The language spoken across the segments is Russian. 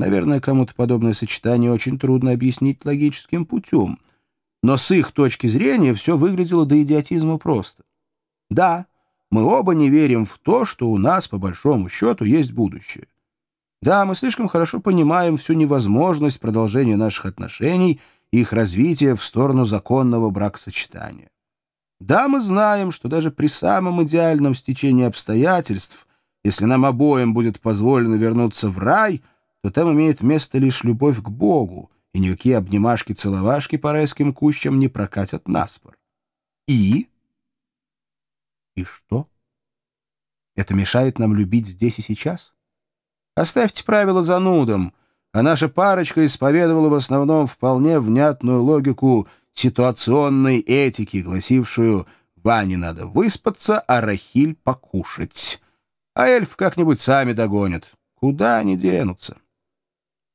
Наверное, кому-то подобное сочетание очень трудно объяснить логическим путем. Но с их точки зрения все выглядело до идиотизма просто. Да, мы оба не верим в то, что у нас, по большому счету, есть будущее. Да, мы слишком хорошо понимаем всю невозможность продолжения наших отношений и их развития в сторону законного бракосочетания. Да, мы знаем, что даже при самом идеальном стечении обстоятельств, если нам обоим будет позволено вернуться в рай, то там имеет место лишь любовь к Богу, и никакие обнимашки-целовашки по райским кущам не прокатят наспор. И... И что? Это мешает нам любить здесь и сейчас? Оставьте правила занудам, а наша парочка исповедовала в основном вполне внятную логику ситуационной этики, гласившую «Ване надо выспаться, а Рахиль покушать». А эльф как-нибудь сами догонят. Куда они денутся?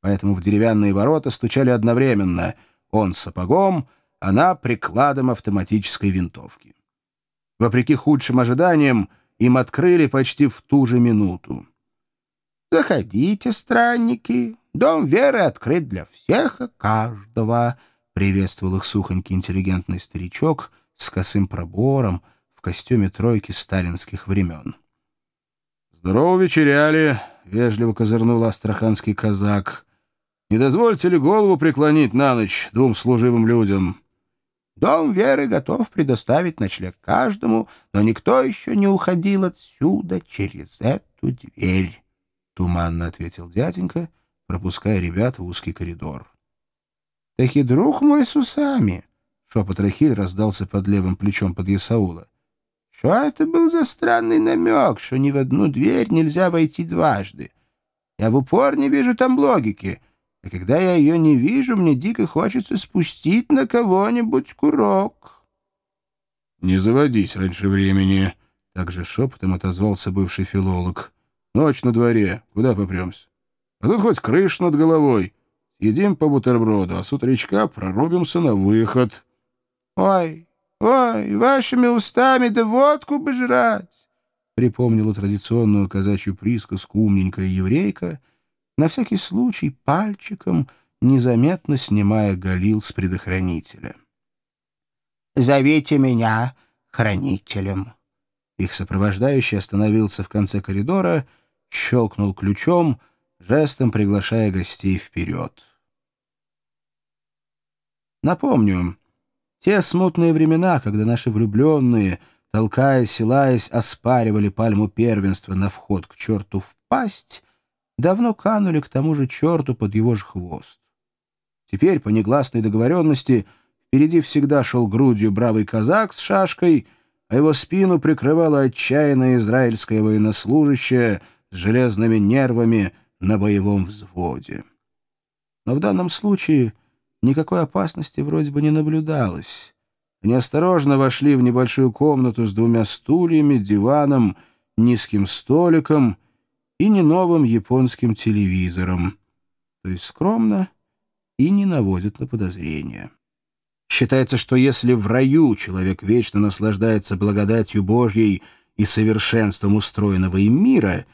Поэтому в деревянные ворота стучали одновременно. Он сапогом, она прикладом автоматической винтовки. Вопреки худшим ожиданиям, им открыли почти в ту же минуту. «Заходите, странники, дом Веры открыт для всех и каждого», — приветствовал их сухонький интеллигентный старичок с косым пробором в костюме тройки сталинских времен. «Здорово вечеряли», — вежливо козырнул астраханский казак. «Не дозвольте ли голову преклонить на ночь двум служивым людям?» Дом Веры готов предоставить ночлег каждому, но никто еще не уходил отсюда через эту дверь», — туманно ответил дяденька, пропуская ребят в узкий коридор. «Так и друг мой с усами», — шепот Рахиль раздался под левым плечом под Ясаула. «Что это был за странный намек, что ни в одну дверь нельзя войти дважды? Я в упор не вижу там логики». А когда я ее не вижу, мне дико хочется спустить на кого-нибудь курок. — Не заводись раньше времени, — также шепотом отозвался бывший филолог. — Ночь на дворе, куда попремся? А тут хоть крыш над головой. Съедим по бутерброду, а с утречка прорубимся на выход. — Ой, ой, вашими устами да водку бы жрать! — припомнила традиционную казачью присказку умненькая еврейка — на всякий случай пальчиком, незаметно снимая галил с предохранителя. «Зовите меня хранителем». Их сопровождающий остановился в конце коридора, щелкнул ключом, жестом приглашая гостей вперед. Напомню, те смутные времена, когда наши влюбленные, толкаясь и лаясь, оспаривали пальму первенства на вход к черту в пасть, давно канули к тому же черту под его же хвост. Теперь, по негласной договоренности, впереди всегда шел грудью бравый казак с шашкой, а его спину прикрывала отчаянная израильская военнослужащая с железными нервами на боевом взводе. Но в данном случае никакой опасности вроде бы не наблюдалось. Они осторожно вошли в небольшую комнату с двумя стульями, диваном, низким столиком — и не новым японским телевизором, то есть скромно и не наводит на подозрения. Считается, что если в раю человек вечно наслаждается благодатью Божьей и совершенством устроенного им мира,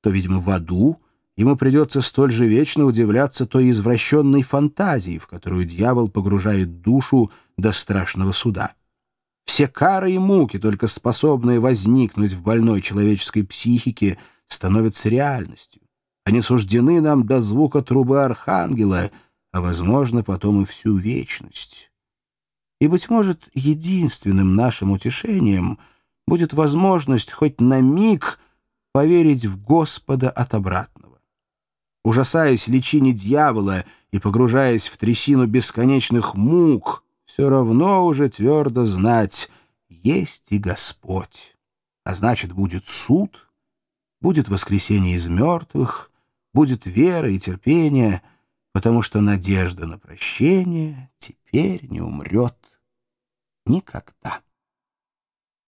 то, видимо, в аду ему придется столь же вечно удивляться той извращенной фантазии, в которую дьявол погружает душу до страшного суда. Все кары и муки, только способные возникнуть в больной человеческой психике — становятся реальностью. Они суждены нам до звука трубы архангела, а, возможно, потом и всю вечность. И, быть может, единственным нашим утешением будет возможность хоть на миг поверить в Господа от обратного. Ужасаясь личине дьявола и погружаясь в трясину бесконечных мук, все равно уже твердо знать, есть и Господь. А значит, будет суд, будет воскресение из мертвых, будет вера и терпение, потому что надежда на прощение теперь не умрет никогда.